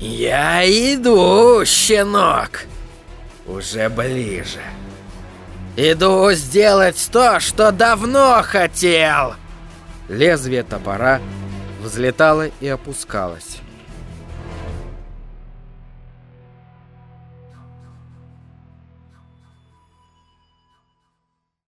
Я иду, щенок. Уже ближе. Иду сделать то, что давно хотел. Лезвие топора взлетало и опускалось.